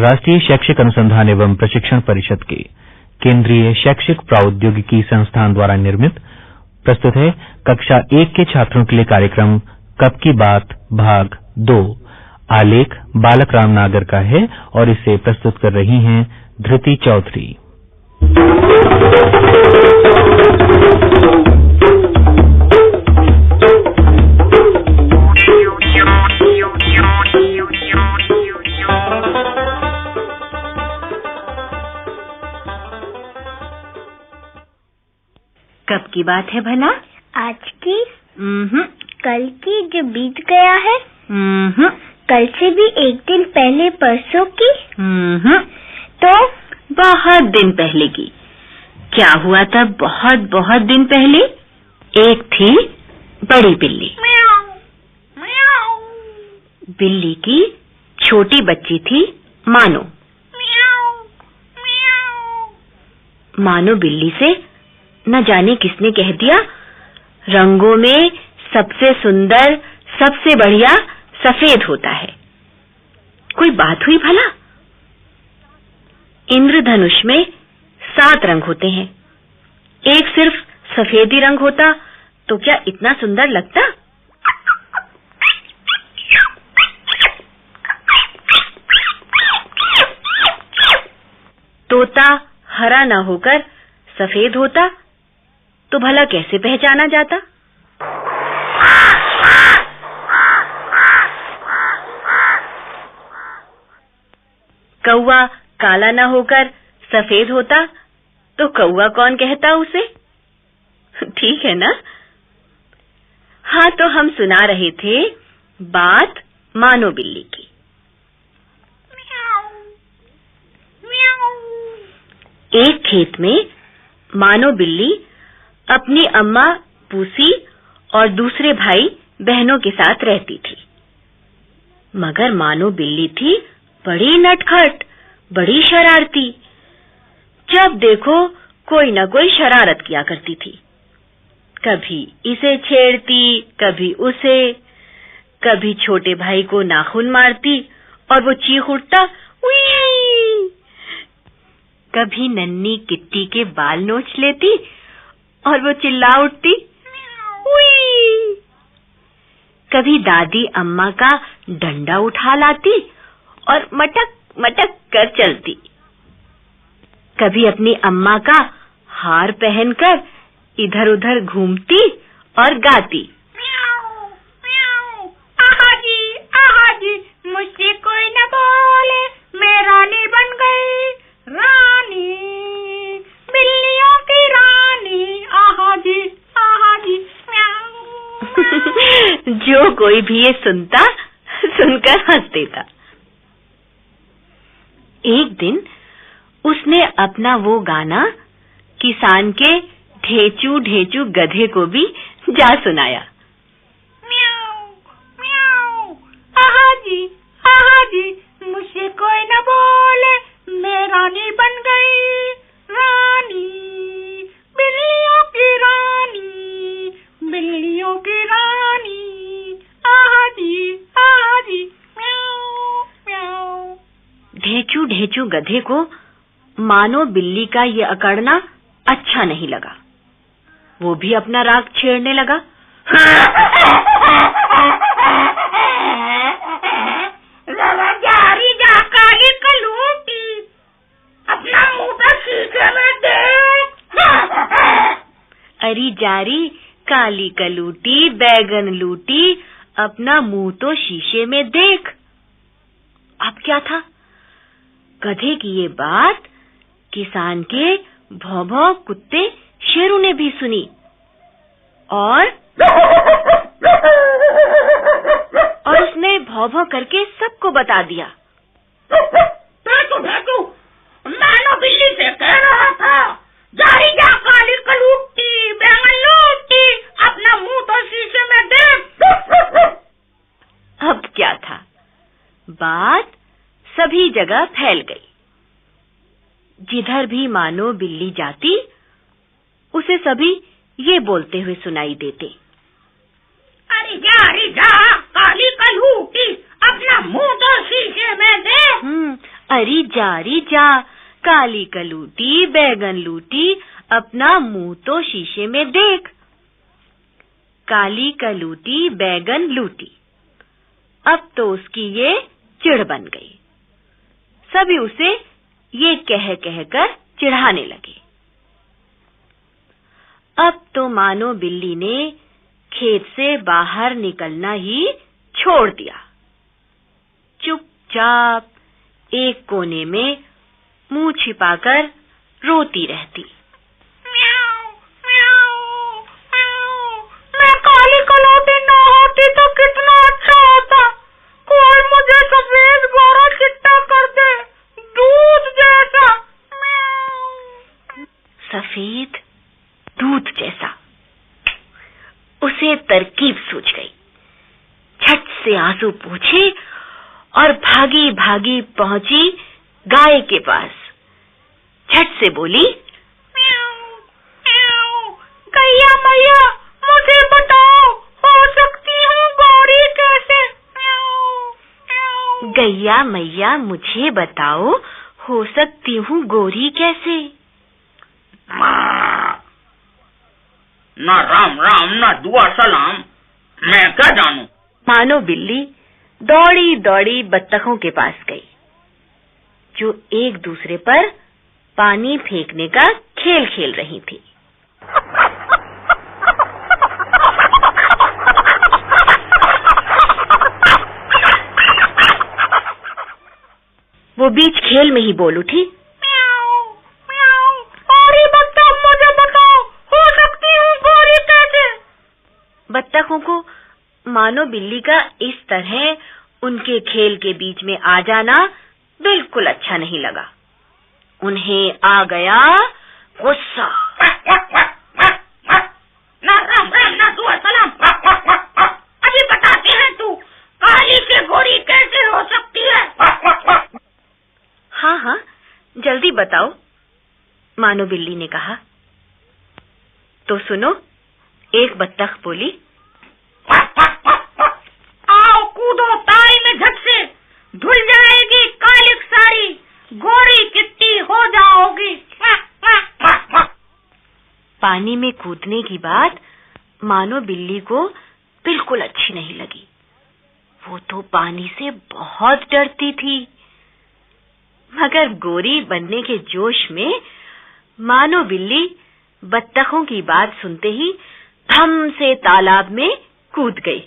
राष्ट्रीय शैक्षिक अनुसंधान एवं प्रशिक्षण परिषद के केंद्रीय शैक्षिक प्रौद्योगिकी संस्थान द्वारा निर्मित, प्रस्तुत है कक्षा एक के छात्रों के लिए कार्यक्रम कब की बात, भाग दो। आलेख बालक राम नागर का है और इसे प्रस्तुत कर रही हैं धृति चौधरी। की बात है भला? आज की हम्म। कल की जो बीत गया है हम्म। कल से भी एक दिन पहले परसों की हम्म। तो बहुत दिन पहले की। क्या हुआ था बहुत बहुत दिन पहले? एक थी बड़ी बिल्ली। बिल्ली की छोटी बच्ची थी मानो। मानो बिल्ली से न जाने किसने कह दिया, रंगों में सबसे सुंदर, सबसे बढ़िया सफ़ेद होता है। कोई बात हुई भला? इंद्रधनुष में सात रंग होते हैं। एक सिर्फ़ सफ़ेद रंग होता तो क्या इतना सुंदर लगता? तोता हरा ना होकर सफ़ेद होता तो भला कैसे पहचाना जाता? कौवा काला ना होकर सफ़ेद होता तो कौवा कौन कहता उसे? ठीक है ना? हाँ तो हम सुना रहे थे बात मानो बिल्ली की। एक खेत में मानो बिल्ली अपनी अम्मा पूसी और दूसरे भाई बहनों के साथ रहती थी। मगर मानो बिल्ली थी, बड़ी नटखट, बड़ी शरारती। जब देखो, कोई न कोई शरारत किया करती थी। कभी इसे छेड़ती, कभी उसे, कभी छोटे भाई को नाखून मारती और वो चीख उठता कभी नन्नी किट्टी के बाल नोच लेती और वो चिल्ला उठती कभी दादी अम्मा का डंडा उठा लाती और मटक मटक कर चलती। कभी अपनी अम्मा का हार पहनकर इधर-उधर घूमती और गाती। कोई भी ये सुनता, सुनकर हंस देता। एक दिन उसने अपना वो गाना किसान के ढेचू ढेचू गधे को भी जा सुनाया। ढेचू ढेचू गधे को मानो बिल्ली का ये अकड़ना अच्छा नहीं लगा। वो भी अपना राग छेड़ने लगा। जरा जारी काली कलूटी अपना मुँह तो शीशे में देख। अरी जारी काली कलूटी बैगन लूटी अपना मुँह तो शीशे में देख। अब क्या था? गधे की ये बात किसान के भौ भौ कुत्ते शेरू ने भी सुनी। और और उसने भौ भौ करके सबको बता दिया। भेटू भेटू मानो बिल्ली से कह रहा था। जा काली कलूटी बैंगन लूटी अपना मुँह तो शीशे में देख। अब क्या था? बात सभी जगह फैल गई। जिधर भी मानो बिल्ली जाती उसे सभी ये बोलते हुए सुनाई देते। अरे जा अरे जा काली कलूटी अपना मुँह तो शीशे में देख हम्म अरी जारी जा काली कलूटी बैगन लूटी अपना मुँह तो शीशे में देख। काली कलूटी बैगन लूटी। अब तो उसकी ये चिड़ बन गई। सभी उसे ये कह कहकर चिढ़ाने लगे। अब तो मानो बिल्ली ने खेत से बाहर निकलना ही छोड़ दिया। चुपचाप एक कोने में मुँह छिपाकर रोती रहती। तरकीब सूझ गई। झट से आँसू पूछे और भागी भागी पहुँची गाय के पास। झट से बोली गैया मैया मुझे बताओ हो सकती हूँ गौरी कैसे? गैया मैया मुझे बताओ हो सकती हूँ गोरी कैसे? ना राम राम, ना दुआ सलाम। मैं क्या जानू? मानो बिल्ली दौड़ी दौड़ी बत्तखों के पास गई, जो एक दूसरे पर पानी फेंकने का खेल खेल रही थी। वो बीच खेल में ही बोल उठी बत्तखों को मानो बिल्ली का इस तरह उनके खेल के बीच में आ जाना बिल्कुल अच्छा नहीं लगा। उन्हें आ गया गुस्सा। अभी बताते हैं तू काली से गोरी कैसे हो सकती है? हाँ हाँ जल्दी बताओ मानो बिल्ली ने कहा। तो सुनो एक बत्तख बोली आओ कूदो ताई में झट से धुल जाएगी काली सारी गोरी चिट्टी हो जाओगी पानी में कूदने की बात मानो बिल्ली को बिल्कुल अच्छी नहीं लगी। वो तो पानी से बहुत डरती थी। मगर गोरी बनने के जोश में मानो बिल्ली बत्तखों की बात सुनते ही थम से तालाब में कूद गई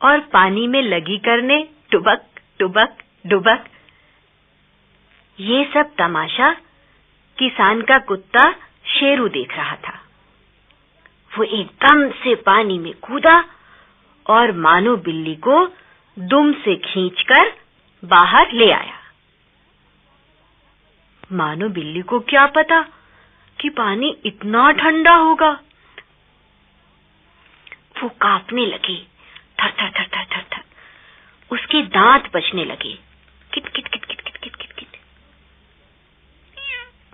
और पानी में लगी करने टुबक टुबक डुबक ये सब तमाशा किसान का कुत्ता शेरू देख रहा था। वो एकदम से पानी में कूदा और मानो बिल्ली को दुम से खींचकर बाहर ले आया। मानो बिल्ली को क्या पता कि पानी इतना ठंडा होगा। वो कांपने लगी, थर थर थर थर थर थर। उसके दांत बचने लगे।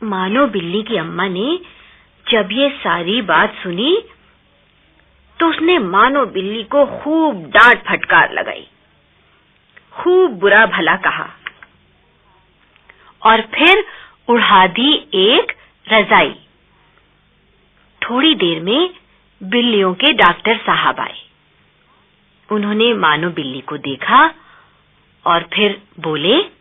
मानो बिल्ली की अम्मा ने जब ये सारी बात सुनी तो उसने मानो बिल्ली को खूब डांट फटकार लगाई। खूब बुरा भला कहा। और फिर उड़ा दी एक रजाई। थोड़ी देर में बिल्लियों के डॉक्टर साहब आए। उन्होंने मानो बिल्ली को देखा और फिर बोले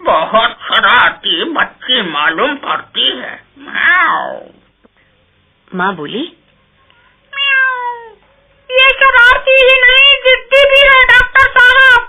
बहुत शरारती बच्ची मालूम पड़ती है माँ बोली? ये शरारती ही नहीं जिद्दी भी है, डॉक्टर साहब।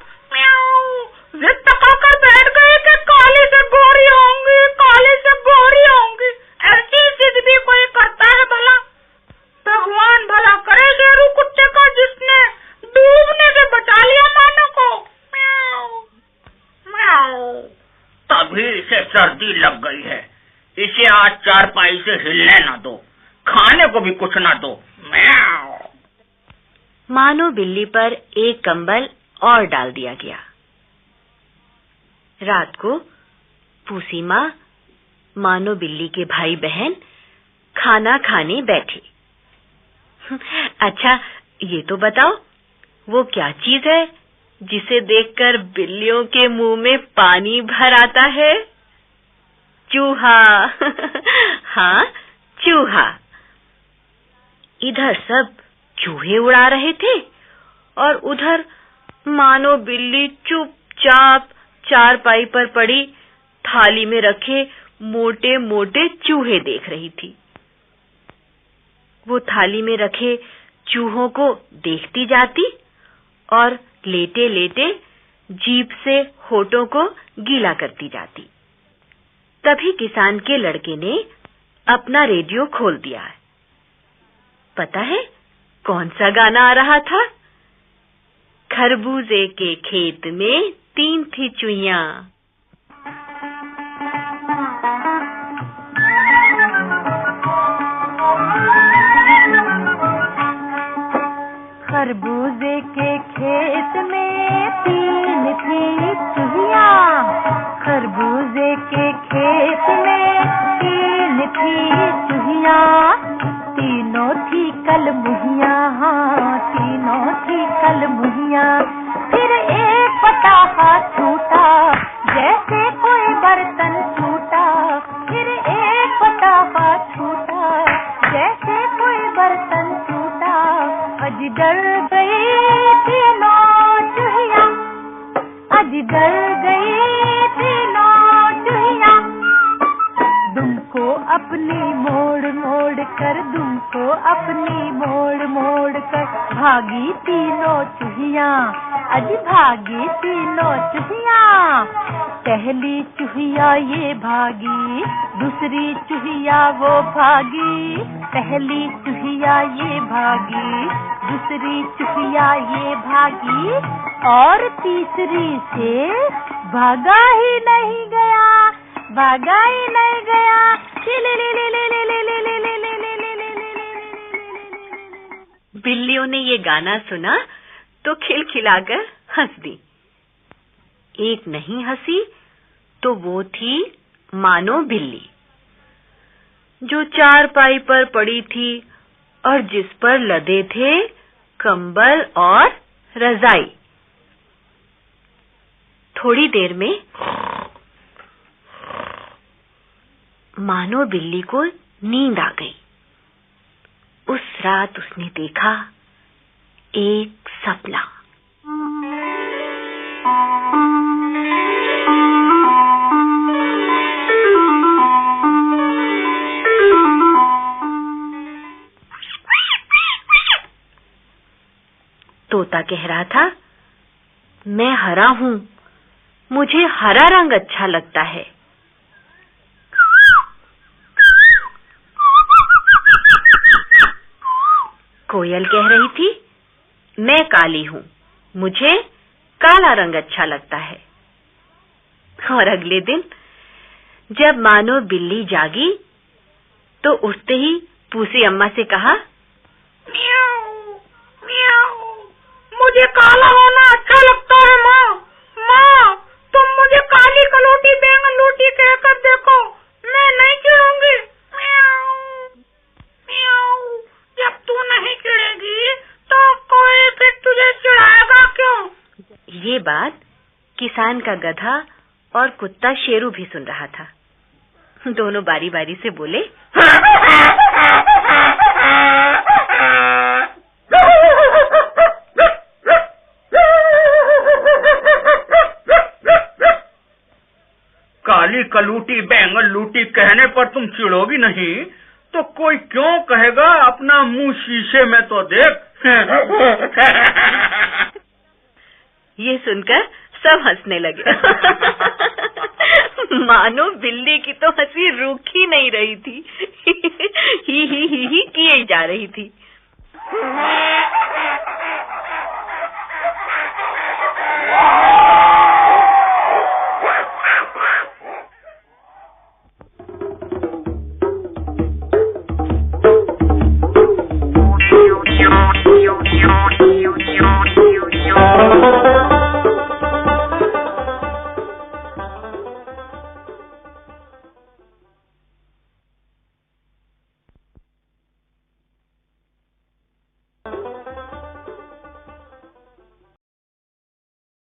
सर्दी लग गई है। इसे आज चार पाई से हिलने न दो। खाने को भी कुछ न दो। मानो बिल्ली पर एक कंबल और डाल दिया गया। रात को पूसी माँ मानो बिल्ली के भाई बहन, खाना खाने बैठे। अच्छा ये तो बताओ, वो क्या चीज़ है जिसे देखकर बिल्लियों के मुँह में पानी भर आता है? चूहा। हाँ चूहा। इधर सब चूहे उड़ा रहे थे और उधर मानो बिल्ली चुपचाप चारपाई पर पड़ी, थाली में रखे मोटे मोटे चूहे देख रही थी। वो थाली में रखे चूहों को देखती जाती और लेटे लेटे जीप से होठों को गीला करती जाती। तभी किसान के लड़के ने अपना रेडियो खोल दिया। पता है कौन सा गाना आ रहा था? खरबूजे के खेत में तीन थी चुईया खरबूजे के खेत में तीन थी चुहिया खरबूजे के खेत में तीन थी चूहिया तीनों थी कल मुहिया हाँ तीनों थी कल मुहिया चुहिया अज भागी तीनों चुहिया पहली चुहिया ये भागी दूसरी चुहिया वो भागी पहली चुहिया ये भागी दूसरी चुहिया ये भागी और तीसरी से भागा ही नहीं गया भागा ही नहीं गया बिल्लियों ने ये गाना सुना तो खिलखिलाकर हंस दी एक नहीं हँसी तो वो थी मानो बिल्ली, जो चार पाई पर पड़ी थी और जिस पर लदे थे कंबल और रजाई। थोड़ी देर में मानो बिल्ली को नींद आ गई। उस रात उसने देखा एक सपना। तोता कह रहा था, मैं हरा हूँ, मुझे हरा रंग अच्छा लगता है। कोयल कह रही थी मैं काली हूँ। मुझे काला रंग अच्छा लगता है। और अगले दिन जब मानो बिल्ली जागी तो उठते ही पूसी अम्मा से कहा म्याऊ, म्याऊ, मुझे काला होना अच्छा लगता है माँ। माँ तुम मुझे काली कलोटी बैंगन रोटी कहकर देखो। ये बात किसान का गधा और कुत्ता शेरू भी सुन रहा था। दोनों बारी बारी से बोले, काली कलूटी बैंगन लूटी कहने पर तुम चिढ़ोगी नहीं? तो कोई क्यों कहेगा, अपना मुँह शीशे में तो देख। ये सुनकर सब हंसने लगे। मानो बिल्ली की तो हँसी ही नहीं रही थी। ही ही ही ही किए जा रही थी।